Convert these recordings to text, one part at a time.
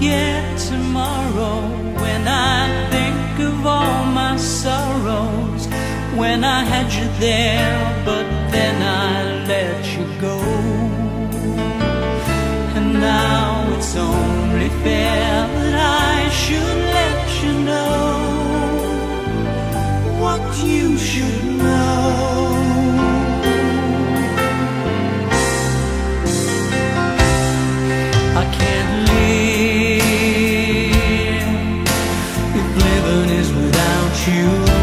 Forget tomorrow when I think of all my sorrows. When I had you there, but then I let you go. And now it's only if is without you.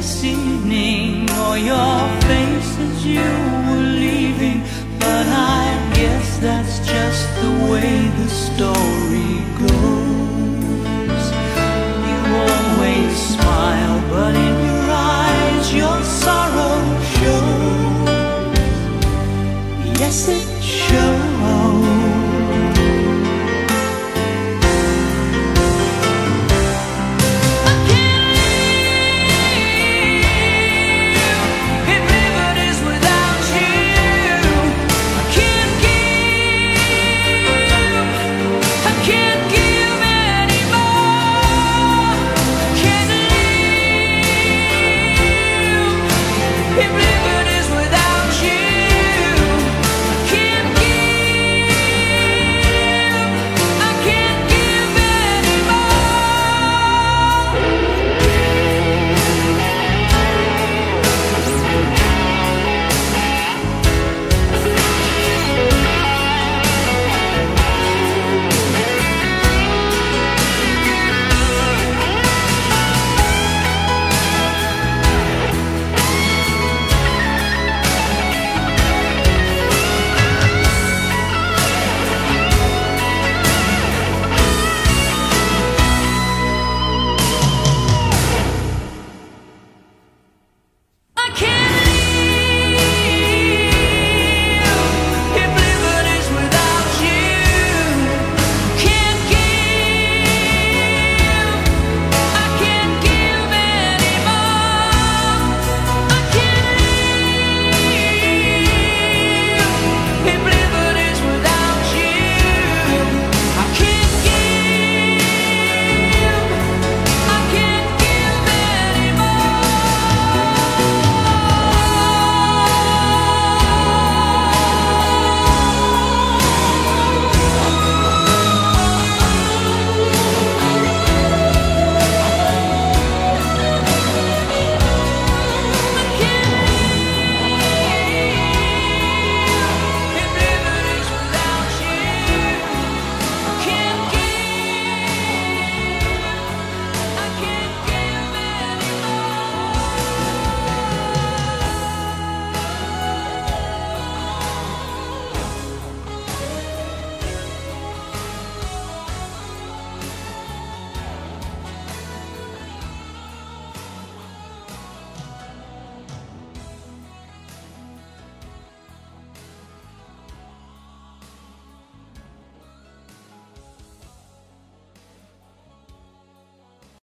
This evening or your face as you were leaving. But I guess that's just the way the story goes.